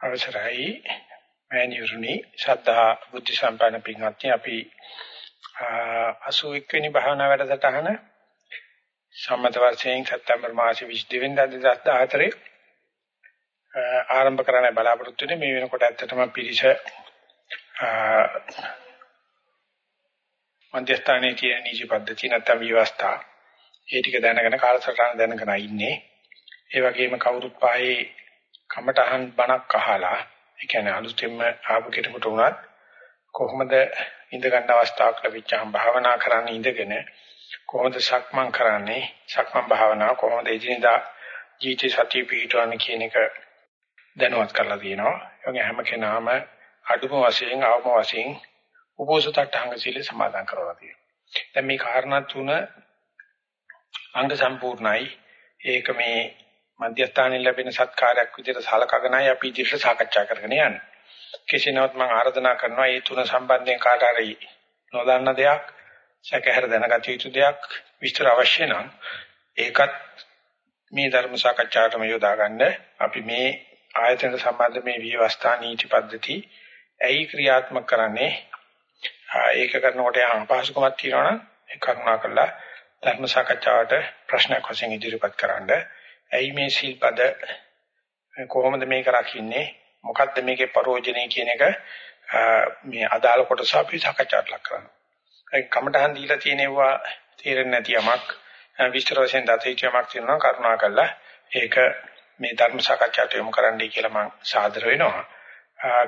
අවසරයි. මෑණියුරුනි ශ්‍රද්ධා බුද්ධ සම්පන්න පින්වත්නි අපි 81 වෙනි භාවනා වැඩසටහන සම්මත වර්ෂයෙන් සැප්තැම්බර් මාසේ 22 වෙනිදා 2014 ආරම්භ කරන්න බලාපොරොත්තු වෙන්නේ. මේ වෙනකොට ඇත්තටම පිරිස මධ්‍යස්ථානයේ තියෙන නීති පද්ධති නැත්නම් විවස්ථා ඒ ටික දැනගෙන කාලසටහන දැනගෙන ඉන්නේ. ඒ වගේම කවුරුත් පායේ කමටහන් බණක් අහලා ඒ කියන්නේ අලුතෙන්ම ආපු කෙනෙකුට උනත් කොහොමද ඉඳ ගන්න අවස්ථාවක් ලැබිච්චාම භාවනා කරන්න ඉඳගෙන කොහොමද සක්මන් කරන්නේ සක්මන් භාවනාව කොහොමද එදිනදා ජීවිත සතිය පිහිටවන්නේ කියන එක දැනුවත් කරලා තියෙනවා. ඒ හැම කෙනාම අඩුම වශයෙන් අවම වශයෙන් උපෝසතට්ඨංග සීල සමාදන් කරලා තියෙනවා. දැන් මේ කාරණා තුන අංග සම්පූර්ණයි. ඒක මේ මධ්‍යස්ථානයේ ලැබෙන සත්කාරයක් විදිහට සලකගෙනයි අපි ඉදිරියට සාකච්ඡා කරගෙන යන්නේ. කෙසේ නමුත් මම ආරාධනා කරනවා මේ තුන සම්බන්ධයෙන් කාට හරි නොදන්න දෙයක්, සැකහැර දැනගත යුතු දෙයක් විස්තර අවශ්‍ය නම් ඒකත් මේ ධර්ම සාකච්ඡාවටම යොදා ගන්න අපි මේ ආයතන සම්බන්ධ මේ විවස්ථා නීති පද්ධති ඇයි ක්‍රියාත්මක කරන්නේ ඒක කරනකොට යම් පහසුකමක් තියෙනවනම් ඒ කරුණා කළා ධර්ම සාකච්ඡාවට ප්‍රශ්නයක් වශයෙන් ඉදිරිපත් කරන්න. ඇයි මේ සිල්පද කොහොමද මේක රකින්නේ? මොකද්ද මේකේ ප්‍රයෝජනේ කියන එක මේ අදාළ කොටස අපි සාකච්ඡාට ලක් කරනවා. ඒ කමටහන් දීලා තියෙනවා තේරෙන්නේ නැති යමක් විස්තර වශයෙන් දතිචමක් තියෙනවා කරුණා කළා. ඒක මේ ධර්ම සාකච්ඡාට යොමු කරන්නයි කියලා මම සාදර වෙනවා.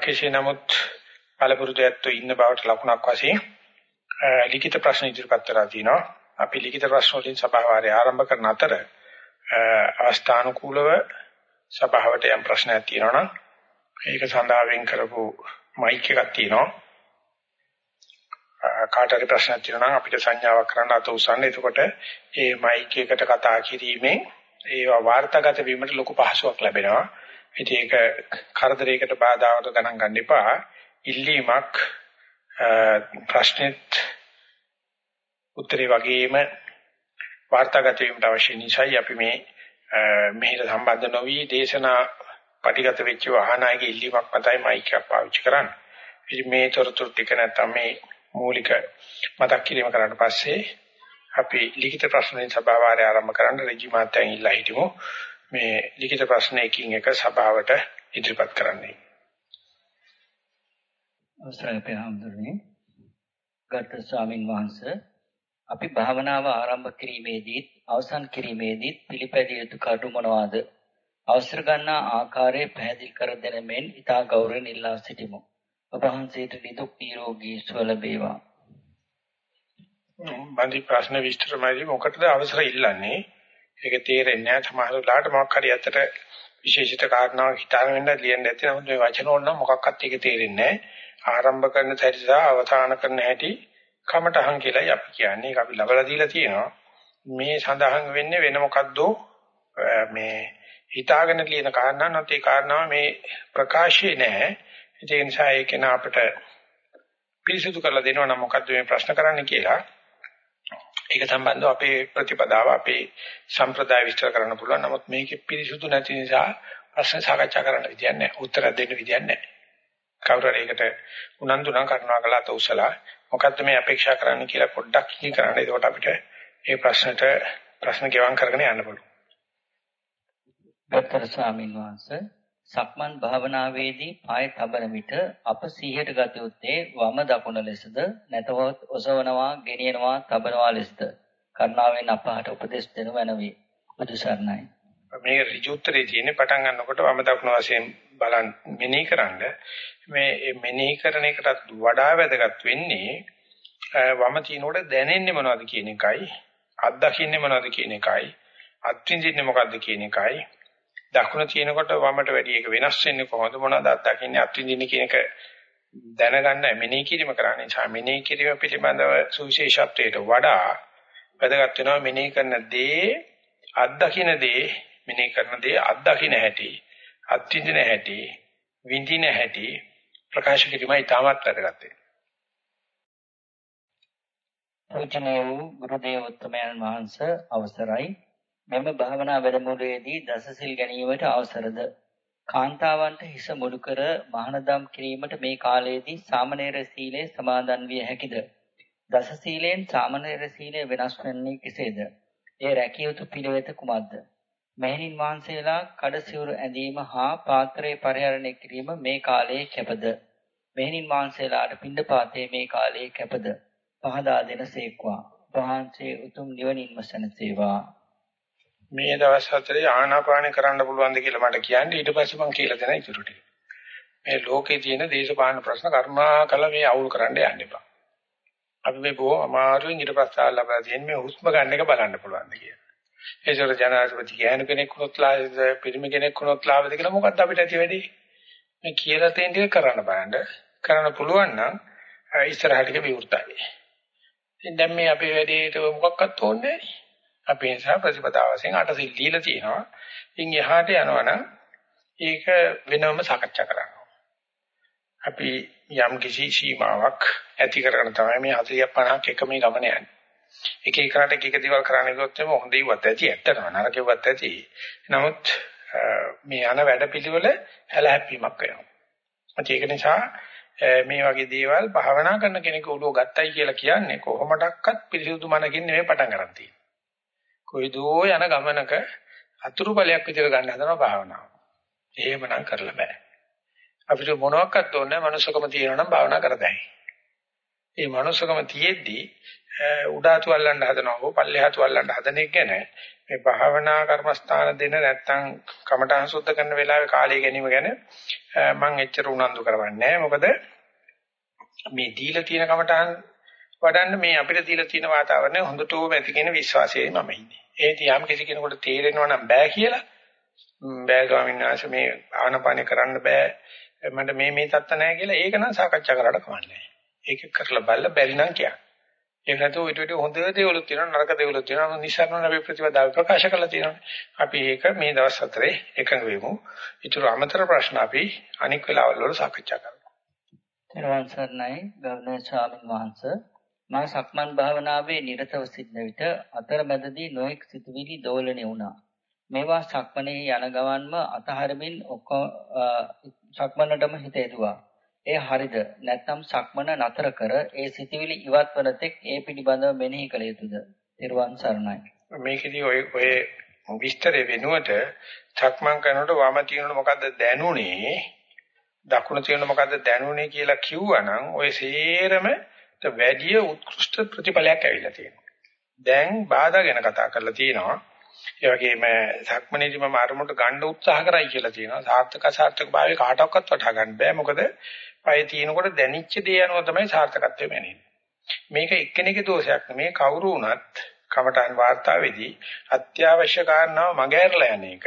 කෙසේ නමුත් පළපුරුදු ඇත්තෝ ඉන්න බවට ලකුණක් වශයෙන් ලිඛිත ප්‍රශ්න ඉදිරිපත් කරලා තිනවා. අපි ලිඛිත ප්‍රශ්න වලින් සභාවාරය ආරම්භ කරන අතර අවස්ථානුකූලව සභාවට යම් ප්‍රශ්නයක් තියෙනවා නම් ඒක සඳහා වෙන් කරපු මයික් එකක් තියෙනවා. කාට හරි ප්‍රශ්නයක් තියෙනවා නම් අපිට සංඥාවක් කරන්න අත උස්සන්න. එතකොට ඒ මයික් එකට කතා කිරීමෙන් ඒවා වාර්තාගත වීමට ලොකු පහසුවක් ලැබෙනවා. ඉතින් ඒක කරදරයකට බාධාවට ගණන් ගන්න එපා. ඉල්ලීමක් ප්‍රශ්නෙත් උත්තරේ වගේම වාර්තාගත වීමට අවශ්‍ය නිසායි අපි මේ මෙහෙට සම්බන්ධ නොවි දේශනා පටිගත වෙච්ච වාහනයක ඉල්ලීමක් මතයි මයික් එක පාවිච්චි කරන්නේ. ඉතින් මේ තොරතුරු ටික නැත්නම් මේ මූලික මතක් කිරීම කරාට පස්සේ අපි ලිඛිත ප්‍රශ්නෙන් සභාවාරය ආරම්භ කරන්න රජි මාත්‍යන් ඉල්ලා හිටමු. මේ ලිඛිත ප්‍රශ්න එකින් එක සභාවට ඉදිරිපත් කරන්නයි. අවසරයි අපේ හඳුරන්නේ ගත ස්වාමින් වහන්සේ අපි භාවනාව ආරම්භ කිරීමේදීත් අවසන් කිරීමේදීත් පිළිපැදිය යුතු කරුණු මොනවාද? අවසර ගන්නා ආකාරය පැහැදිලි කර දෙන මෙන් ඉතා ගෞරවයෙන් ඉල්ලා සිටිමු. ඔබ වහන්සේට නිදුක් නිරෝගී සුව ලැබේවා. මන්දි ප්‍රශ්න විස්තරමයි මොකටද අවසර ඉල්ලන්නේ? ඒක තේරෙන්නේ නැහැ සමහර වෙලාවට මොකක් හරි අතට විශේෂිත කාරණාවක් හිතාගෙන ඉන්න ලියන්න නැති නමුත් මේ වචන ඕන නම් මොකක්වත් ඒක තේරෙන්නේ නැහැ. ආරම්භ කරන සැරිස අවසන් කරන හැටි කමටහන් කියලායි අපි කියන්නේ. ඒක අපි ලබලා දීලා තියෙනවා. මේ සඳහන් වෙන්නේ වෙන මොකද්ද මේ හිතාගෙන ලියන කාරණා නැත්නම් ඒ කාරණාව මේ ප්‍රකාශයේ නැහැ. ඒ නිසා ඒක න අපිට පිරිසුදු කරලා දෙනවා නම් මොකද්ද මේ ප්‍රශ්න කරන්න කියලා. ඒක සම්බන්ධව අපේ ප්‍රතිපදාව අපේ සම්ප්‍රදාය විස්තර කරන්න පුළුවන්. නමුත් මේකේ පිරිසුදු නැති නිසා ප්‍රශ්න සාකච්ඡා කරන්න විදියක් නැහැ. උත්තර දෙන්න විදියක් නැහැ. කවුරු හරි ඒකට උනන්දු නම් කරනවා කළා තෝසලා මොකද්ද මේ අපේක්ෂා කරන්න කියලා පොඩ්ඩක් ඉහි කරන්න. එතකොට අපිට මේ ප්‍රශ්නට ප්‍රශ්න ගෙවම් කරගෙන යන්න පුළුවන්. ගත්තර ස්වාමීන් වහන්සේ සක්මන් භාවනාවේදී පාය තබන විට අප සිහියට ගත යුත්තේ වම දකුණ ලෙසද නැතවත් ඔසවනවා ගෙනියනවා තබනවා ලෙසද කර්ණාවෙන් අපහට උපදෙස් දෙනු මැනවි. බුදු සරණයි. මේ ඍජුත්තරේ තියෙන්නේ පටන් ගන්නකොට වම දකුණ වශයෙන් බලන් මෙනෙහි කරන්න. මේ මෙනෙහි කරන එකටත් වඩා වැදගත් වෙන්නේ වම තිනකොට දැනෙන්නේ මොනවද කියන එකයි අත්දකින්නේ මොනවද කියන එකයි අත්විඳින්නේ මොකද්ද කියන එකයි. දකුණ තියෙනකොට වමට වැඩි එක වෙනස් වෙන්නේ කොහොමද? මොනවද අත්දකින්නේ අත්විඳින්නේ කියන එක දැනගන්න මෙනෙහි කිරීම කරන්නේ නිසා මෙනෙහි කිරීම පිළිබඳව සුවිශේෂත්වයට වඩා වැදගත් වෙනවා මෙනෙහි කරන දේ අත්දකින්න දේ මෙනෙහි කරන දේ අත්දකින්න හැටි අත්විඳින හැටි විඳින හැටි ප්‍රකාශ කිරීමයි තාමත් වැදගත් වෙන්නේ. පූජනීය වූ ගුරුදේව උත්තමයන් වහන්සේ අවසරයි මෙම භාවනා වැඩමුළුවේදී දසසිල් ගැනීමට අවසරද කාන්තාවන්ට හිස මුඩු කර මහානදම් කිරීමට මේ කාලයේදී සාමණේර සීලය සමාදන් විය හැකිද? දස සීලෙන් සාමණේර සීලය වෙනස් වෙන්නේ කෙසේද? ඒ රැකිය යුතු පිළිවෙත කුමක්ද? මෙහෙණින් වහන්සේලා කඩසිවුරු ඇඳීම හා පාත්‍රය පරිහරණය කිරීම මේ කාලයේ කැපද? මෙහෙණින් වහන්සේලාට පින්ඩපාතේ මේ කාලයේ කැපද? පහදා දෙන සේක්වා. වහන්සේ උතුම් නිවනින්ම සැනසේවා. මේ දවස් හතරේ ආනාපාන කරන්න පුළුවන්ද කියලා මට කියන්න ඊට පස්සේ මම කියලා දෙන ඉතුරු ටික. මේ ලෝකේ තියෙන දේශපාලන ප්‍රශ්න කර්මා කළ මේ අවුල් කරන්න යන්න එපා. අපි මේ බොහොම අමාරුවෙන් ඊට පස්සේ ආලා තියෙන මේ හුස්ම ගන්න එක බලන්න පුළුවන්ද කියලා. ඒසොර ජනාධිපති ගෑනු කෙනෙක් වුණොත් ලාභද පිරිමි කෙනෙක් වුණොත් ලාභද කියලා මොකක්ද අපිට ඇති වෙන්නේ? මේ කියලා තියෙන ටික කරන්න බලන්න. කරන්න පුළුවන් නම් ඉස්සරහට ටික විවෘතයි. ඉතින් දැන් මේ අපේ වැඩේට මොකක්වත් ඕනේ නැහැ. අපි ඒ නිසා ප්‍රතිපදාව වශයෙන් අටසිල් දීලා තියෙනවා. ඉන් එහාට යනවනම් ඒක වෙනම සාකච්ඡා කරන්න. අපි යම් කිසි සීමාවක් ඇති කරගෙන තමයි මේ 40 50ක් එක මේ ගමන යන්නේ. එක එකකට එක එක දේවල් කරන්න ගියොත් එම හොඳ ඉවත් ඇති ඇත්තටම නරකෙවත් ඇති. නමුත් මේ යන වැඩපිළිවෙල හැලහැප්පීමක් වෙනවා. ඒක නිසා මේ වගේ දේවල් භාවනා කරන කෙනෙකු උඩව ගත්තයි කියලා කියන්නේ කොහොමඩක්වත් පිරිසිදු මනකින් නෙමෙයි පටන් ගන්න තියෙන්නේ. කොයිදෝ යන ගමනක අතුරු බලයක් විතර ගන්න හදනවා භාවනාව. එහෙමනම් කරලා බෑ. අපිට මොනවත් ඕනේ නැහැ මනුස්සකම තියෙනවා නම් භාවනා කරතයි. මේ මනුස්සකම තියෙද්දී උඩාතු අල්ලන්න හදනවා හෝ පල්ලෙහාතු අල්ලන්න හදන එක ගැන මේ භාවනා කර්මස්ථාන දෙන නැත්තම් කමඨං සුද්ධ කරන වෙලාවේ කාලය ගැනීම ගැන මම එච්චර උනන්දු කරවන්නේ නැහැ. මොකද මේ දීලා තියෙන කමඨං වඩන්න මේ අපිට දීලා තියෙන වාතාවරණය හොඳටම ඇති කියන විශ්වාසයෙන් මම ඉන්නේ. ඒ තියම් කිසි කෙනෙකුට තේරෙනවා නම් බෑ කියලා බෑ ස්වාමීන් වහන්සේ මේ ආනපානේ කරන්න බෑ මට මේ මේ තත්ත නැහැ කියලා ඒක නම් සාකච්ඡා කරලා කමන්නේ. ඒක කරලා බලලා බැරි නම් කියන්න. ඒක නැතුව ඊට වඩා හොඳ දේවලුත් තියෙනවා නරක දේවලුත් තියෙනවා නිසරණ අපි ප්‍රතිපදාව ප්‍රකාශ කරලා තියෙනවා. අපි ඒක මේ දවස් හතරේ එකඟ වෙමු. ඊටු අමතර ප්‍රශ්න අපි අනික් වෙලාවල් වල සාකච්ඡා කරමු. තෙරුවන් සරණයි ගෞරවනීය ස්වාමීන් වහන්සේ මා සක්මන් භාවනාවේ නිරතව සිටින විට අතරමැදදී නොඑක් සිතුවිලි දෝලණය වුණා. මේවා සක්මනේ යන ගමන්ම අතහරමින් ඔක්කොම සක්මනටම හිත යදුවා. ඒ හරිද? නැත්නම් සක්මන නතර කර ඒ සිතුවිලි ඉවත් වන තෙක් ඒ පිළිබඳව මෙනෙහි කළ යුතුද? ත්‍රිවන් සරණයි. මේකදී ඔය ඔය විස්තරේ වෙනුවට සක්මන් කරනකොට වම තියෙනකොට මොකද්ද දැනුනේ? දකුණ තියෙනකොට මොකද්ද දැනුනේ කියලා කිව්වනම් ඔය සේරම වැඩි උත්කෘෂ්ඨ ප්‍රතිඵලයක් ඇවිල්ලා තියෙනවා. දැන් බාධා ගැන කතා කරලා තියෙනවා. ඒ වගේම සක්මනේදී මම අරමුණට ගන්න උත්සාහ කරයි කියලා තියෙනවා. සාර්ථක සාර්ථක භාවය කාටවත් වටහා ගන්න බෑ. මොකද පය තියෙනකොට දැනිච්ච දේ අනුව තමයි සාර්ථකත්වය වෙන්නේ. මේක එක්කෙනෙකුගේ දෝෂයක් නෙමේ කවුරු වුණත් කමඨාන් වාර්තාවේදී අත්‍යවශ්‍ය කාරණාව මගහැරලා යන එක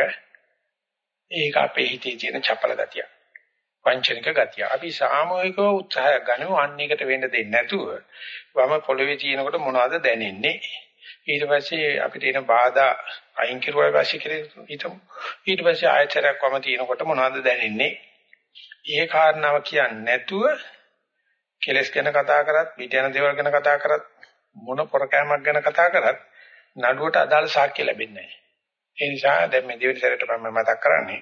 ඒක අපේ හිතේ තියෙන චපල ගතියක්. වංචනික ගතිය. අපි සාමූහිකව උත්සාහ ගන්නව අන්න එකට වෙන්න දෙන්නේ නැතුව වම පොළවේ තියෙනකොට මොනවද දැනෙන්නේ? ඊට පස්සේ අපිට එන බාධා අයින් කරුවා පස්සේ කියලා හිතමු. ඊට පස්සේ ආයතරයක් වම තියෙනකොට මොනවද දැනෙන්නේ? ඒ කාරණාව කියන්නේ නැතුව කෙලස් ගැන කතා කරත්, පිට යන දේවල් ගැන කතා කරත්, මොන පොරකෑමක් ගැන කතා කරත් නඩුවට අදාළ සාක්ෂි ලැබෙන්නේ නැහැ. ඒ නිසා දැන් මේ දෙවෙනි සැරේට මම මතක් කරන්නේ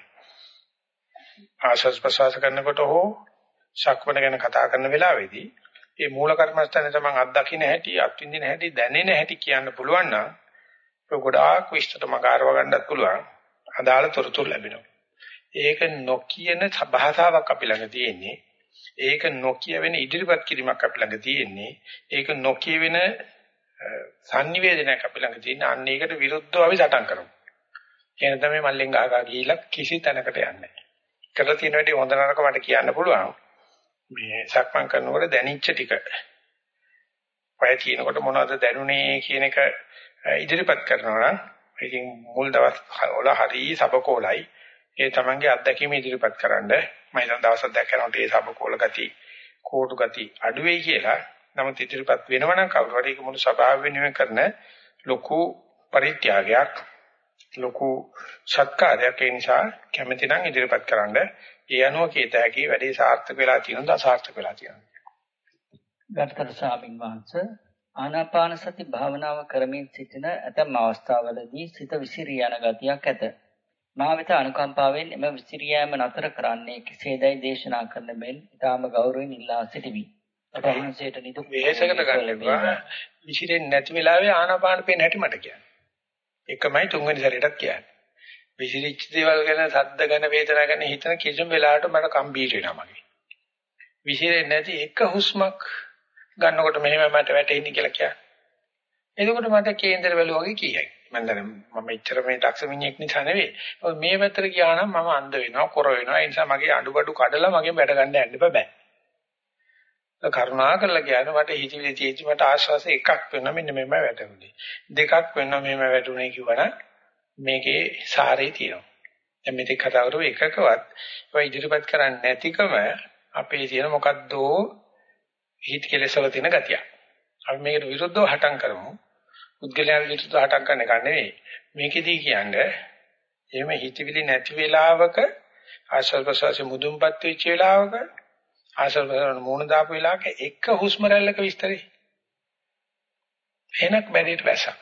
ආශස් ප්‍රසවාස කරනකොට හෝ ශක්වන ගැන කතා කරන වෙලාවේදී මේ මූල කර්මස්ථානේ තමයි අත්දකින්න හැටි අත්විඳින හැටි දැනෙන හැටි කියන්න පුළුවන් නම් ඒක ගොඩාක් විශ්තර මගාරව ගන්නත් පුළුවන් අදාළ තොරතුරු ලැබෙනවා ඒක නොකියන භාෂාවක් අපි ළඟ තියෙන්නේ ඒක නොකිය වෙන ඉදිරිපත් කිරීමක් අපි ළඟ තියෙන්නේ ඒක නොකිය වෙන sannivedanayak අපි ළඟ තියෙන අන්න ඒකට විරුද්ධව අපි සටන් කරමු එහෙනම් තමයි මල්ලෙන් ගහගා ගිහිල්ලා කිසි තැනකට යන්නේ නැහැ කරලා තියෙන වැඩි හොඳ නරක මට කියන්න පුළුවන්. මේ සක්මන් කරනකොට දැනිච්ච ටික. පය තියෙනකොට මොනවද දැනුනේ කියන එක ඉදිරිපත් කරනවා නම් ඉතින් මුල් දවස් වල හරි සබකෝලයි. ඒ තමන්ගේ අත්දැකීම ඉදිරිපත් කරන්න මම හිතන දවසක් දැක්කනකොට ඒ සබකෝල ගති, කෝටු ගති අඩු වෙයි කියලා. නමුත් ඉදිරිපත් වෙනවනම් කවුරු හරි මුළු සභාව වෙනුවෙන් කරන ලොකු පරිත්‍යාගයක් ලොකු සත්කාරයක් ඒ නිසා කැමැති නම් ඉදිරිපත් කරන්න. ඒ අනුව කීත හැකි වැඩේ සාර්ථක වෙලා තියෙනවද අසාර්ථක වෙලා තියෙනවද? ගත්තර ස්වාමින් වහන්සේ ආනාපාන සති භාවනාව කරමින් සිටින ඇතම් අවස්ථාවලදී සිත විසිරී යන ගතියක් ඇත. මා වෙත අනුකම්පාවෙන් එම විසිරියෑම නතර කරන්නේ කෙසේදයි දේශනා කරන මෙන් ඊටාම ගෞරවයෙන් ඉල්ලා සිටිමි. වහන්සේට නිදුක් වෙහෙසකට ගන්න එපා. විසිරෙන්නේ නැති වෙලාවේ ආනාපාන පේන හැටි මට කියන්න. එකමයි තුන්වෙනි සැරේටත් කියන්නේ. විසිරිච්ච දේවල් ගැන සද්ද ගැන වේදනා ගැන හිතන කිසිම වෙලාවකට මට කම්බීර වෙනවා මගේ. විසිරෙන්නේ නැති එක හුස්මක් ගන්නකොට මෙහෙම මට වැටෙන්නේ කියලා කියන්නේ. එතකොට මට කේන්දර බැලුවා වගේ කියයි. මම දැන් මම එච්චර මේ දක්ෂ මිනිහෙක් නිසා නෙවෙයි. මේ පැත්තට ගියා නම් මම අන්ධ වෙනවා, කොර වෙනවා. ඒ නිසා මගේ අඩුබඩු කඩලා මගෙන් වැඩ ගන්න යන්න බෑ. කරුණා කරලා කියන්නේ මට හිතවිලි තියෙච්ච මට ආශ්වාස එකක් වෙනවා මෙන්න මෙහෙම වැටුනේ. දෙකක් වෙනවා මෙහෙම වැටුනේ කිව්වනම් මේකේ සාරේ තියෙනවා. දැන් මේක කතා කරුව එකකවත් ඒවා ඉදිරිපත් කරන්නේ නැතිකම අපේ තියෙන මොකද්දෝ හිත කෙලෙසවල තියෙන ගතිය. අපි මේකට විරුද්ධව හටම් කරමු. උද්ගලයන් විරුද්ධව හටම් කරන එක නෙවෙයි. මේකෙදී කියන්නේ එහෙම හිතවිලි නැති වෙලාවක ආශ්වාස ප්‍රශ්වාසයේ මුදුන්පත් වෙච්ච වෙලාවක ආශ්වාස ප්‍රශ්වාස මූණ දාපු වෙලාවක එක හුස්ම රැල්ලක විස්තරේ. එනක් බැරිට වැසක්.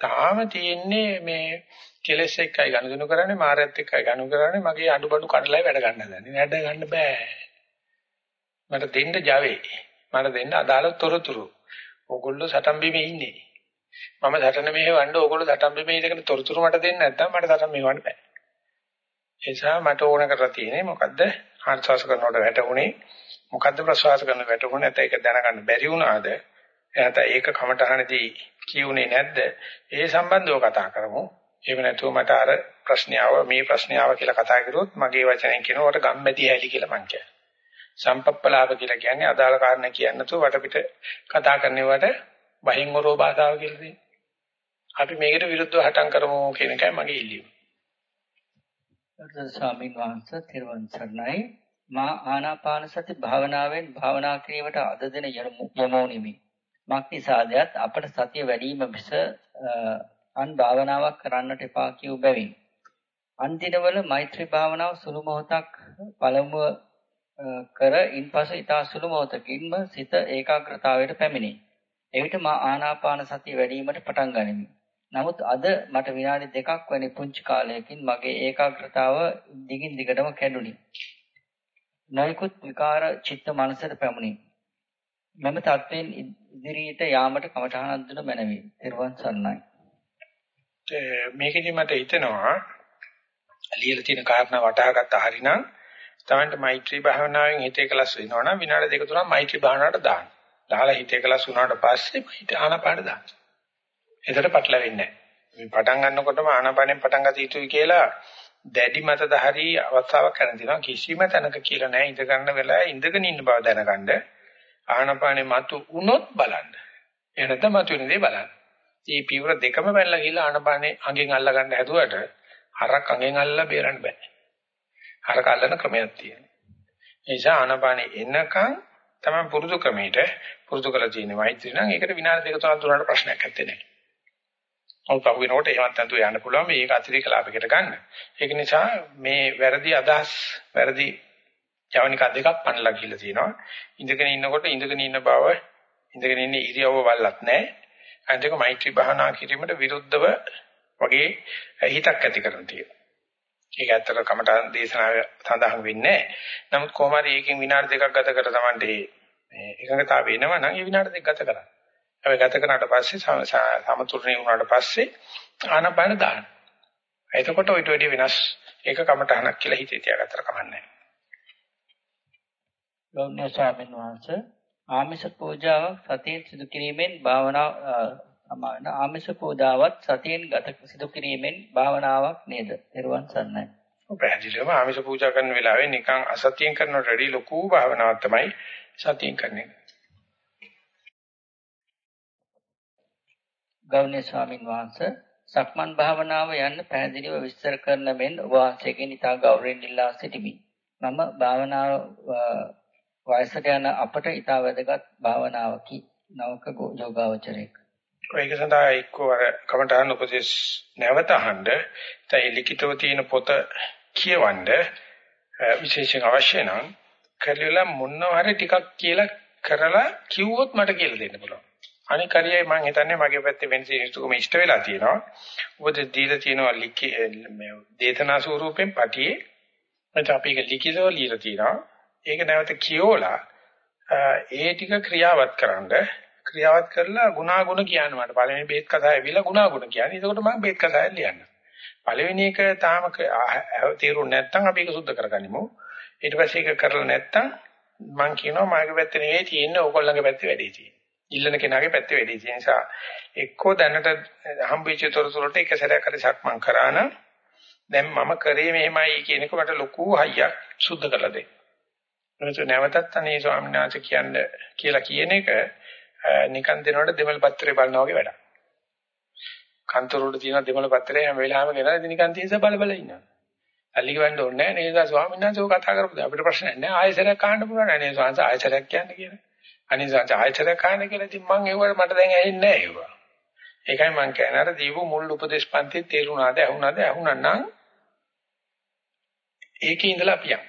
තාම තියෙන්නේ මේ කෙලස් එක්කයි ගනුදෙනු කරන්නේ මායත් එක්කයි ගනු කරන්නේ මගේ අඩුබඩු කඩලයි වැඩ ගන්න හදන්නේ. වැඩ ගන්න බෑ. මට දෙන්න Java. මට දෙන්න අදාළ තොරතුරු. ඕගොල්ලෝ සටන් බිමේ ඉන්නේ. මම සටන මෙහෙවන්න ඕගොල්ලෝ සටන් බිමේ ඉඳගෙන තොරතුරු මට දෙන්න නැත්නම් මට සටන් මෙහෙවන්න බෑ. ඒ නිසා මට ඕන කරලා තියෙන්නේ මොකද්ද? ආශ්වාස කරනකොට වැටුනේ මොකද්ද ප්‍රශ්වාස කරන වැටුනේ නැත්නම් ඒක දැනගන්න බැරි වුණාද? නැත්නම් ඒක කමටහනදී කියුනේ නැද්ද? ඒ සම්බන්ධව කතා කරමු. එහෙම නැතුව මට අර ප්‍රශ්නේ ආව මේ ප්‍රශ්නේ ආව කියලා කතා කරුවොත් මගේ වචනෙන් කියනකොට ගම්මැදි ඇලි කියලා මං කියනවා. සම්පප්පලාප කියලා කියන්නේ අදාළ කාරණා කියන්නේ නැතුව වටපිට කතා කරනවට බහින් වරෝ භාෂාව කියලා තියෙනවා. අපි මේකට විරුද්ධව හටන් කරමු කියන එකයි මගේ ඉල්ලීම. ස්වාමීන් වහන්සේ තිරුවන් සරණයි මා ආනාපාන සති භාවනාවෙන් භාවනා කිරීමට අද දින යමෝ නිමි. මක් නිසාදයක් අපට සතිය වැඩිම මිස අන් භාවනාවක් කරන්නට එපා කියු බැවින්. අන් දිනවල මෛත්‍රී භාවනාව සුළු මොහොතක් පළමුව කර ඉන්පසු ඊතා සුළු මොහොතකින්ම සිත ඒකාග්‍රතාවයට පැමිණේ. එවිට මා ආනාපාන සතිය වැඩිවීමට පටන් ගනිමි. නමුත් අද මට විනාඩි දෙකක් වැනි පුංචි කාලයකින් මගේ ඒකාග්‍රතාව දිගින් දිගටම කැඩුනි. නොයෙකුත් විකාර චිත්ත මනසට පැමුණි. මම තත්වෙන් ඉදිරියට යාමට කමඨහනක් දුන මැනවි. ත්‍රිවන් සරණයි. මේකෙදි මට හිතෙනවා ලියලා තියෙන කාරණා වටහාගත්ත හරිනම් තමන්ට මෛත්‍රී භාවනාවෙන් හිත එකලස් වෙනවනම් විනාඩි දෙක තුනක් මෛත්‍රී භාවනාවට දාන්න. දාලා හිත එකලස් වුණාට පස්සේ මෛත්‍රී ආනපාන දාන්න. එතකොට පටලවෙන්නේ නැහැ. මේ පටන් ගන්නකොටම ආනපානෙන් පටන් ගත යුතුයි කියලා දැඩි මතද හරි අවස්ථාවක් කරන දිනවා කිසිම තැනක කියලා නැහැ ඉඳ ගන්න වෙලාවේ ඉඳගෙන ඉන්න බව දැනගන්න ආනපානේ මතු උනොත් බලන්න. එනත මතු වෙන දේ බලන්න. මේ පියවර දෙකම බැලලා ගිහලා ආනපානේ අඟෙන් අල්ල ගන්න හැදුවට හරක් අඟෙන් අල්ලලා බේරන්න බෑ. හරක අල්ලන ක්‍රමයක් තියෙනවා. ඒ නිසා ආනපානේ එනකන් තමයි පුරුදු ක්‍රමයට පුරුදු කරලා තියෙන්නේ. මෛත්‍රී නම් ඒකට විනාඩි දෙක තුනක් දුන්නාට ප්‍රශ්නයක් නැත්තේ නෑ. ඔව් පහු වෙනකොට එහෙමත් නැතුව යන්න පුළුවන් මේක අතිරේක ලාභයකට ගන්න. ඒක නිසා මේ වැරදි අදහස් වැරදි ජවනිකා දෙකක් පන්නලා ගිහිල්ලා තියෙනවා. ඉඳගෙන ඉන්නකොට ඉඳගෙන ඉන්න බව ඉඳගෙන ඉන්න ඉරියව්ව වල්ලත් නැහැ. අනිත් එක මෛත්‍රී භාවනා කිරීමට විරුද්ධව වගේ හිතක් ඇති කරන තියෙනවා. ඒක ඇත්තට කමඨාන් දේශනාව සඳහන් වෙන්නේ නැහැ. නමුත් කොහොම හරි ඒකෙන් විනාඩි දෙකක් ගත කර තමන්ට මේ එකඟතාවය එනවා නම් ඒ විනාඩි දෙක ගත කරන්න. අපි ගත කරාට පස්සේ සමතුලනේ වුණාට පස්සේ ආනපාන දාන්න. එතකොට ඔයිට වැඩි වෙනස් ඒක කමටහනක් කියලා හිතේ තියාගත්තර කමන්නේ. ගෞරවනීය ස්වාමීන් වහන්සේ ආමිෂ පූජාවක් සතියෙන් සිදු කිරීමෙන් භාවනා සමාන ආමිෂ පූජාවත් සතියෙන් ගත සිදු කිරීමෙන් භාවනාවක් නේද? ඊරුවන් සන්නයි. පැහැදිලිවම ආමිෂ පූජා කරන වෙලාවේ නිකන් අසතියෙන් කරනට වැඩි ලොකු භාවනාවක් තමයි සතියෙන් කරන්නේ. ගෞරවනීය ස්වාමින් වහන්සේ සක්මන් භාවනාව යන්න පැහැදිලිව විස්තර කරන මෙන් ඔබ වහන්සේගෙන් ඉතා ගෞරවයෙන් ඉල්ලා සිටිමි. මම භාවනාව වයසට යන අපට ඉතා වැදගත් භාවනාවකි. නවක යෝගාවචරයක්. ඒක සඳහා එක්කෝ අර කමඨාන උපදේශ නැවත අහන්න තයි ලිඛිතව තියෙන පොත කියවන්න විශේෂයෙන් අවශ්‍ය නම් කරලා මොනවා හරි ටිකක් කියලා කරලා කිව්වොත් මට කියලා දෙන්න පුළුවන්. අනික හරියයි මම හිතන්නේ මගේ පැත්තේ වෙනස යුතුකම ඉෂ්ට වෙලා තියෙනවා. මොකද දීලා තියෙනවා ලිඛි මේ දේතනා ස්වරූපෙන් පටියේ මත අපි ඒක ලිඛිතව ලියලා තියෙනවා. ඒක නැවත කියෝලා ඒ ටික ක්‍රියාවත් කරන්න ක්‍රියාවත් කරලා ගුණාගුණ කියන්න මට පළවෙනි බේත් කතාව ඇවිල්ලා ගුණාගුණ කියන්නේ. ඒකට මම බේත් කතාව ලියන්න. පළවෙනි එක තාම තේරුනේ නැත්නම් අපි ඒක සුද්ධ කරගනිමු. ඊට පස්සේ ඒක කරලා නැත්නම් මම කියනවා මාගේ පැත්තේ නෙවෙයි තියෙන්නේ ඕගොල්ලන්ගේ පැත්තේ වැඩි තියෙන්නේ. ඉල්ලන කෙනාගේ පැත්තේ වැඩි තියෙන නිසා එක්කෝ දැනට හම්බෙච්ච තොරතුරට එක සැරයක් හරි සක්මන් කරා නම් දැන් මම කරේ මෙහෙමයි කියන එක මට ලොකු හයියක් සුද්ධ කරලා දෙන්න. එනිස නැවතත් අනේ ස්වාමීන් වහන්සේ කියන්න කියලා කියන එක නිකන් දෙනකොට දෙමළ පත්‍රේ බලනවා වගේ වැඩක්. කන්තරුවට තියෙන දෙමළ පත්‍රේ හැම වෙලාවෙම ගෙනලා නිකන් තියෙන බල බල ඉන්නවා. අල්ලි ගවන්න ඕනේ නැහැ නේද ස්වාමීන් වහන්සේ ඔය කතා කරපුවා අපිට ප්‍රශ්නයක් නැහැ ආයෙසරයක් අහන්න පුළුවන් නේ ස්වාමීන් වහන්සේ ආයෙසරයක් කියන්නේ කියලා. අනිසංස ආයතන කාණ කියලා ඉතින් මං ඒවට මට දැන් ඇහෙන්නේ නැහැ ඒවා. ඒකයි මං කියන්නේ අර දීපු මුල් උපදේශ පන්ති තේරුණාද ඇහුණාද ඇහුණා නම් ඒකේ ඉඳලා අපියන්.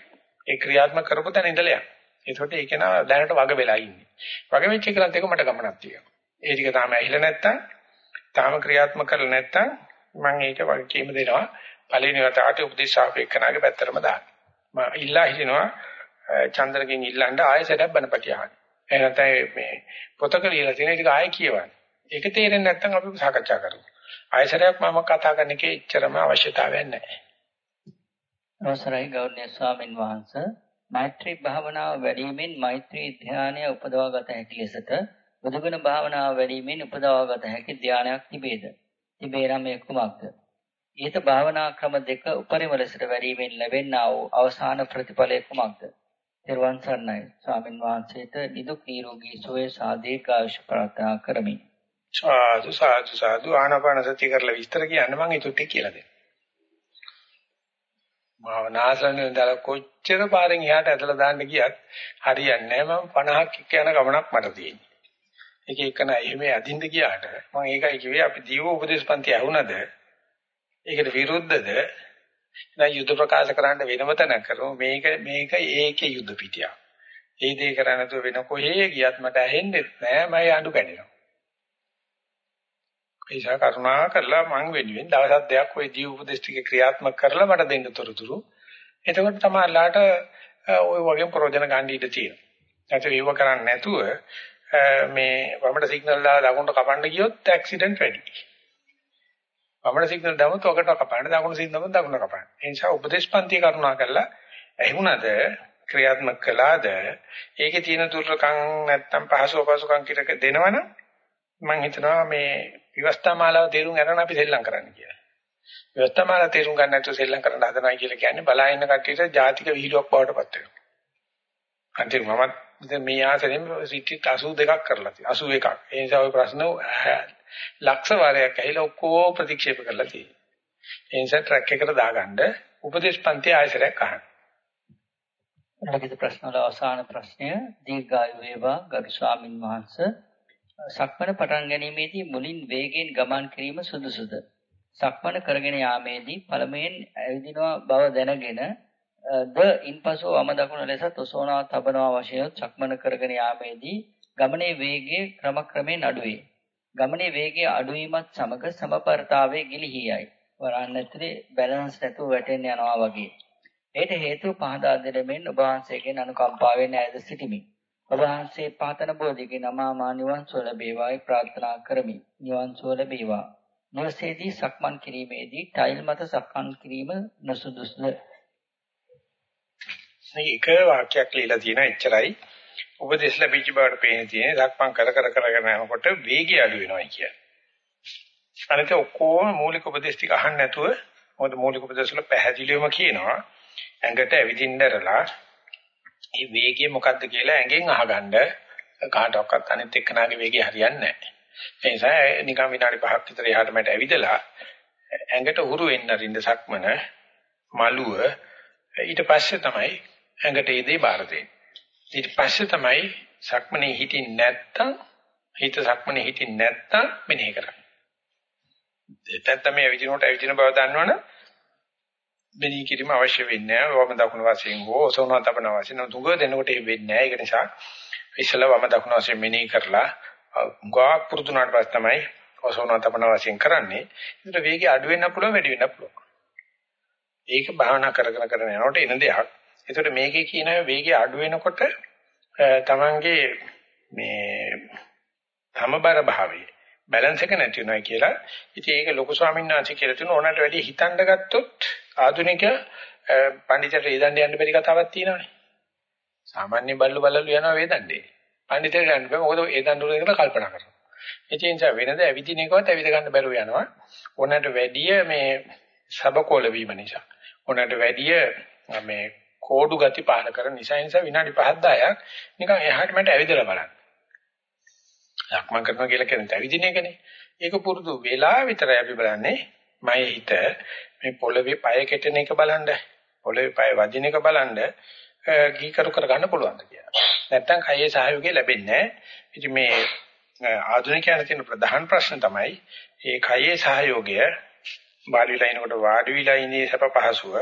ඒ ක්‍රියාත්මක කරපු තැන ඉඳලා යන්න. ඒකට ඒක නා දැනට වග වෙලා ඉන්නේ. වග වෙච්ච එකලත් එක මට ගමනක් තියෙනවා. ඒ ටික තාම ඇහිලා නැත්තම් තාම ක්‍රියාත්මක කරලා නැත්තම් මම ඒක වගකීම දෙනවා. පළවෙනි වතාවට උපදේශ ආපේකනාගේ පැත්තරම දාන්න. මම ඉල්ලා හිටිනවා චන්ද්‍රගෙන් ඉල්ලන්න ආයෙසටක් බණපටි අහන්න. එහෙනම් මේ පොතක ලියලා තියෙන ටික ආයෙ කියවන්න. ඒක තේරෙන්නේ නැත්නම් අපි සාකච්ඡා කරමු. ආයෙසරයක් මම කතා කරන එකේ එච්චරම අවශ්‍යතාවයක් නැහැ. අවසරයි ගෞරවනීය ස්වාමින් වහන්සේ මෛත්‍රී භාවනාව වැඩිමෙන් මෛත්‍රී ධානය උපදවාගත හැකි ලෙසට බුදුගුණ භාවනාව වැඩිමෙන් උපදවාගත හැකි ධානයක් තිබේද? තිබේ නම් එය කුමක්ද? ඊට භාවනා ක්‍රම දෙක උපරිම ලෙසට වැඩිමෙන් ලැබෙනා වූ අවසාන ප්‍රතිඵලය කුමක්ද? තෙරුවන් සරණයි ස්වාමින් වහන්සේට නිදුක් නිරෝගී සුවය සාදීර්ඝායුෂ ප්‍රාර්ථනා කරමි. සාදු සාදු සාදු ආනාපාන සතිය කරලා විස්තර කියන්න මම ඊට කියලා දෙන්න. භාවනාසනෙන් දල කොච්චර පාරෙන් එහාට ඇදලා දාන්න ගියත් හරියන්නේ නැහැ මම 50ක් එක්ක යන ගමනක් මට තියෙන්නේ. එක එක නෑ එහෙම අදින්න ගියාට මම ඒකයි කිව්වේ අපි දීව උපදේශපන්ති ඇහුණද ඒකට විරුද්ධද දැන් යුද ප්‍රකාශ කරන්න වෙනම තැනක් කරමු මේක මේක ඒකේ යුද පිටියක්. ඒ දේ කරන්නේ නැතුව වෙන කොහේ ගියත් මට ඇහෙන්නේ නැහැ මම අඬු කැඩෙනවා. ඒසා කරුණා කරලා මං වෙනුවෙන් දවස් දෙකක් ওই දී උපදේශ ටික ක්‍රියාත්මක කරලා මට දෙන්න තොරතුරු. එතකොට තමයිලාට ওই වගේ ප්‍රයෝජන ගන්න ඉඩ තියෙනවා. නැත්නම් ඒව කරන්නේ නැතුව මේ වමට සිග්නල් දාලා දකුණට කපන්න ගියොත් ඇක්සිඩන්ට් වැඩි. වමන සිග්නල් දැම්මොත් ඔකට කපන්න දකුණු සිග්නල් දැම්මොත් දකුණ කපන්න. ඒ නිසා උපදේශපන්ති කරුණා කරලා ඇහුණද ක්‍රියාත්මක කළාද ඒකේ තියෙන දුර්ලකම් නැත්තම් පහසුව පහසුකම් කිරක දෙනවනම් මම හිතනවා මේ විවස්ථා මාලාව තේරුම් අරන් අපි සෙල්ලම් කරන්න කියලා. විවස්ථා මාලාව තේරුම් ගන්න නැතුව සෙල්ලම් කරන්න හදනවා කියලා කියන්නේ බලා ඉන්න කට්ටියට ජාතික විහිළුවක් බවට පත් වෙනවා. අන්තිම මම මේ ආසනෙම රිට්‍රීට් 82ක් කරලා තියෙනවා. 81ක්. ඒ නිසා ওই ප්‍රශ්න ලක්ෂ වාරයක් ඇහිලා ඔක්කොම ප්‍රතික්ෂේප කරලා තියෙනවා. ඒ නිසා ට්‍රැක් එකට දාගන්න උපදේශ පන්ති ආයසරයක් අහන්න. ලිඛිත ප්‍රශ්න වල අවසාන ප්‍රශ්නය දීර්ඝායු වේවා ගරු ස්වාමින් වහන්සේ සක්මන පටන් ගැනීමේදී මුලින් වේගයෙන් ගමන් කිරීම සුදුසුද? සක්මන කරගෙන යාමේදී පළමුවෙන් ඇවිදිනවා බව දැනගෙන ද ඉන්පසු වම දකුණ ලෙස ඔසවනවා තබනවා වශයෙන් සක්මන කරගෙන යාමේදී ගමනේ වේගය ක්‍රමක්‍රමයෙන් අඩුවේ. ගමනේ වේගය අඩුවීමත් සමග සමපරතාවයේ ගිලිහි යයි. වරන් ඇතුලේ බැලන්ස් නැතුව වැටෙන්න යනවා වගේ. ඒට හේතුව පහදා දෙමින් ඔබ වහන්සේගෙන් අනුකම්පාවෙන් ඈද සිටිමි. ඔබ වහන්සේ පාතන බෝධිගේ නමාමා නිවන් සුව ලැබේවායි ප්‍රාර්ථනා කරමි. නිවන් සුව ලැබේවා. නිවසේදී සක්මන් කිරීමේදී ටයිල් මත සක්මන් කිරීම නසුදුසුද? මේ එක වාක්‍යයක් ලියලා තියෙන එච්චරයි. උපදේශ ලැබිච්ච බවට පේන තියෙන දක්මන් කර කර කරගෙන යනකොට වේගය අඩු වෙනවා කියන්නේ. අනිත ඔක්කොම මූලික උපදේශ ටික අහන්න නැතුව මොකද මූලික උපදේශ වල පැහැදිලිවම කියනවා ඇඟට ඇවිදින්නරලා මේ වේගය මොකද්ද කියලා ඇඟෙන් අහගන්න කාටවත් අනිත් එක්කනාගේ වේගය හරියන්නේ නැහැ. ඒ නිසා නිකන් විනාඩි 5ක් විතර එහාට මට ඇවිදලා ඇඟට උහුරු වෙන්න අරින්න සක්මන මලුව ඊට පස්සේ තමයි ඇඟට ඒ දේ බාර දෙන්නේ. ඊට පස්සේ තමයි සක්මනේ හිටින් නැත්තම් හිත සක්මනේ හිටින් නැත්තම් මෙනෙහි කරන්නේ. එතෙන් තමයි ඇවිදිනකොට ඇවිදින බව දන්නවනම් මෙනෙහි කිරීම අවශ්‍ය වෙන්නේ නැහැ. වම දකුණු වශයෙන් හෝ ඔසවනවා තබන වශයෙන් තුඟ දෙනකොට ඒ වෙන්නේ නැහැ. ඒක නිසා ඉස්සලා වම දකුණු වශයෙන් මෙනෙහි කරලා ගාක් පුරුදුනාට පස්සේ තමයි ඔසවන තපන වශයෙන් කරන්නේ. ඒකට වේගය අඩු වෙන්න පුළුවන් වැඩි වෙන්න පුළුවන්. ඒක භාවනා කරගෙන කරගෙන යනකොට එන දෙයක්. ඒකට මේකේ කියන වේගය අඩු වෙනකොට තමන්ගේ මේ සමබර භාවය බැලන්ස් එක නැති වෙනවා කියලා. ඉතින් ඒක ලොකු ස්වාමීන් වහන්සේ කියලා තුන ඕනට වැඩි හිතන්න ගත්තොත් ආධුනික පඬිතුට වේදන්න යන්න බැරි කතාවක් තියෙනවානේ. සාමාන්‍ය බල්ලු බල්ලු යනවා වේදන්නේ. පඬිතුට යන්න බෑ මොකද වේදන්න උනේ කියලා කල්පනා කරනවා. ඒ නිසා වෙනද ඇවිදින එකවත් ඇවිද ගන්න බැරුව යනවා. ඕනට වැඩිය මේ සබකෝල වීම නිසා. ඕනට වැඩිය මේ කෝඩු ගති පාන කරන නිසා නිසා විනාඩි 5ක් 10ක් නිකන් එහාට මට ඇවිදලා බලන්න. ලක්මන් කරනවා කියලා කියන්නේ ඇවිදින එකනේ. ඒක පුරුදු වෙලා විතරයි අපි බලන්නේ. මගේ හිත මේ පොළවේ පය කෙටෙන එක බලන්න. පොළවේ පය වදින එක බලන්න ගීකරු කරගන්න පුළුවන්ද කියලා. නැත්තම් කයේ සහයෝගය ලැබෙන්නේ නැහැ. ඉතින් මේ ආධුනිකයන් තියෙන ප්‍රධාන ප්‍රශ්න තමයි ඒ කයේ සහයෝගය වාඩිලා ඉනකොට වාඩි විලා ඉන්නේ සැප පහසුව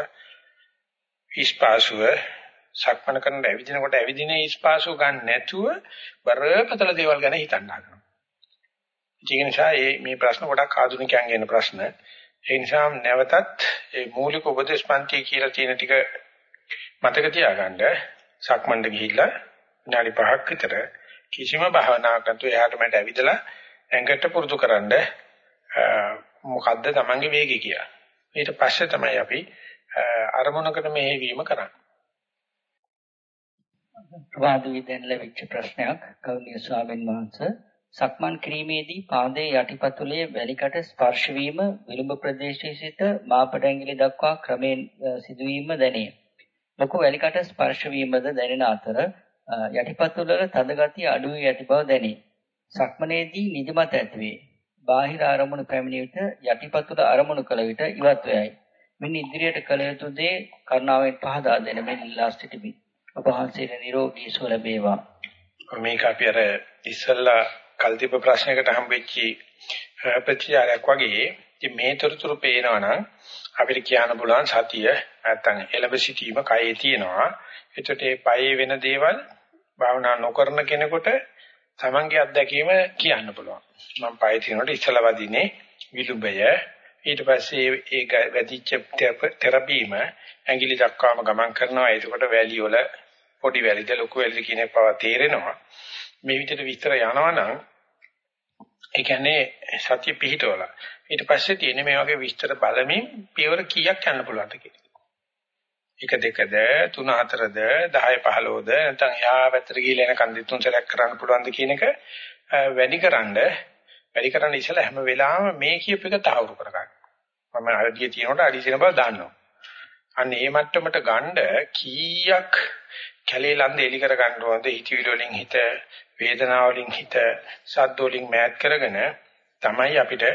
ඉස්පාසුව සක්මන කරන ඇවිදිනකොට ඇවිදින ඉස්පාසුව ගන්න නැතුව බරපතල දේවල් ගැන හිතන්න ගන්නවා. ඒක නිසා මේ ප්‍රශ්න ගොඩක් ආධුනිකයන් ගෙන ප්‍රශ්න. ඒ නිසා නැවතත් මේ මූලික උපදේශ පන්ති කියලා තියෙන ටික මතක තියාගන්න සක්මන්ද ගිහිල්ලා විනාඩි 5ක් විතර කිසිම භාවනාවක් නැතුව එහාට මට ඇවිදලා ඇඟට පුරුදු කරන්න මොකද්ද Tamange වේගය කියලා. ඊට පස්සේ තමයි අපි අරමුණකට මෙහෙවීම කරන්නේ. ප්‍රවාද විදෙන් ලැබිච්ච ප්‍රශ්නයක් ගෞරවනීය ස්වාමීන් වහන්සේ සක්මන් කිරීමේදී පාදයේ යටිපතුලේ වැලිකට ස්පර්ශ වීම විලුඹ ප්‍රදේශයේ සිට මාපඩැඟිලි දක්වා ක්‍රමයෙන් සිදුවීම දැනේ. ලොකු වැලිකට ස්පර්ශ වීමද දැනෙන අතර යටිපතුල වල තද ගතිය අඩු වී ඇති බව දැනේ. සක්මනේදී නිදිමත ඇතිවේ. බාහිර අරමුණු පැමිණි විට යටිපතුල අරමුණු කළ විට ඉවත් වෙයි. මින් ඉදිරියට කළ යුතු දේ කරුණාවෙන් පහදා දෙන මෙන් ඉල්ලා සිටිමි. ඔබ වහන්සේට නිරෝගී සුව ලැබේවා. මේක අපි අර ඉස්සල්ලා කල්තිප ප්‍රශ්නයකට හම්බෙච්චි ප්‍රතිචාරයක් වගේ ඉතින් මේ තොරතුරු පේනවනම් අපිට කියන්න පුළුවන් සතිය නැත්තම් එළඹ සිටීම කයේ තියෙනවා. එතකොට මේ පයේ වෙන දේවල් භාවනා නොකරන කෙනෙකුට තමන්ගේ අත්දැකීම කියන්න පුළුවන්. මම පයේ තිනකොට ඉස්සලා වදිනේ විලුඹය ඊට පස්සේ ඒක වැඩිච්ච තෙරපීම ඇඟිලි දක්වාම ගමන් කරනවා. එතකොට වැලි වල පොඩි වැලිද ලොකු වැලිද කියන එක පව තේරෙනවා. මේ විදිහට විස්තර යනවනම් ඒ කියන්නේ සත්‍ය පිහිටවල. ඊට පස්සේ තියෙන මේ වගේ විස්තර බලමින් පියවර කීයක් යන්න පුළුවන්ද කියලා. එක දෙකද තුන හතරද 10 15ද නැත්නම් යා පැත්තට ගිහලා එන කන්දේ තුන් සැරයක් කරන්න පුළුවන්ද කියන එක වැඩිකරනද වැඩිකරන ඉස්සලා හැම වෙලාවෙම මේ කියප එක තහවුරු කරගන්න. මම අඩිය තියෙනකොට අඩිය තියෙන බව දන්නවා. අන්න ඒ මට්ටමට ගන්න කීයක් කැලේ ලන්ද එලි කර ගන්න ඕනද හිතවිලි වලින් හිත වේදනාව වලින් හිත සද්ද වලින් මෑත් කරගෙන තමයි අපිට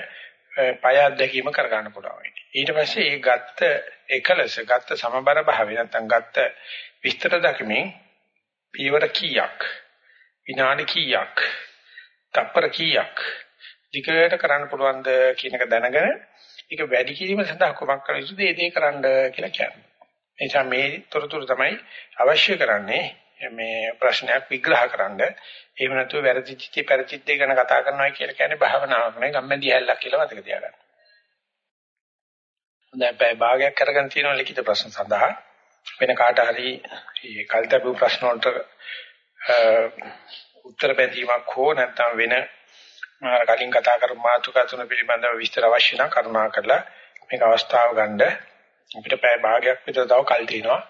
පය අධ්‍යක්ීම කරගන්න පුළුවන්. ඊට පස්සේ ඒ ගත්ත එකලස ගත්ත සමබර භාවය නැත්නම් ගත්ත විස්තර දකිමින් පීවර කීයක් විනාඩි කීයක් තප්පර කීයක් දිගට කරන්න පුළුවන්ද කියන එක දැනගෙන ඒක වැඩි කිරීම සඳහා කොමක් කළ යුතුද ඒ දේ කරන්න කියලා කියන්නේ. එනිසා මේ තොරතුරු තමයි අවශ්‍ය කරන්නේ මේ ප්‍රශ්නයක් විග්‍රහ කරන්න. එහෙම නැතුව වැරදිච්ච පරිචිත්තය ගැන කතා කරනවා කියලා කියන්නේ භාවනාවක් නෙවෙයි ගම්මැදි හැල්ලක් කියලා මතක තියාගන්න. හොඳයි පැය භාගයක් කරගෙන තියෙනවා ලිඛිත ප්‍රශ්න සඳහා. වෙන කාට හරි මේ කල්තබු ප්‍රශ්න වලට උත්තර බැඳීමක් හෝ නැත්නම් වෙන කලින් කතා කරපු මාතෘකා තුන පිළිබඳව විස්තර අවශ්‍ය නම් කරුණා කරලා මේක අවස්ථාව ගන්න අපිට පැය භාගයක් විතර තව කල් තියෙනවා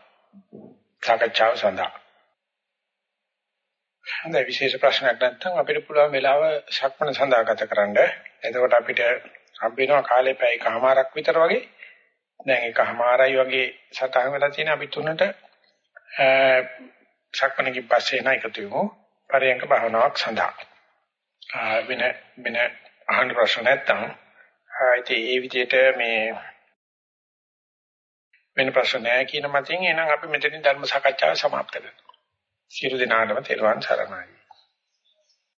සාකච්ඡාව සඳහා. හොඳයි විශේෂ ප්‍රශ්නයක් නැත්නම් අපිට පුළුවන් වෙලාව සක්මන සඳහා ගත කරන්න. එතකොට අපිට හම්බ වෙනවා කාලේ පැය එකමාරක් විතර වගේ. දැන් එකමාරයි වගේ සටහන් වෙලා තියෙන අපි තුනට සක්මනකින් පස්සේ එන එකතු වෙමු. පරයන්ක භාවනාවක් සඳහා. වෙන වෙන අහන්න ප්‍රශ්න නැත්නම් ඉතින් ඒ විදිහට මේ වෙන ප්‍රශ්න නැහැ කියන මතින් එහෙනම් අපි මෙතනින් ධර්ම සාකච්ඡාව સમાપ્ત කරනවා. සියලු දෙනාටම තෙරුවන් සරණයි.